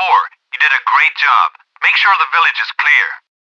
ا great جب make sure the village is clear